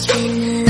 It's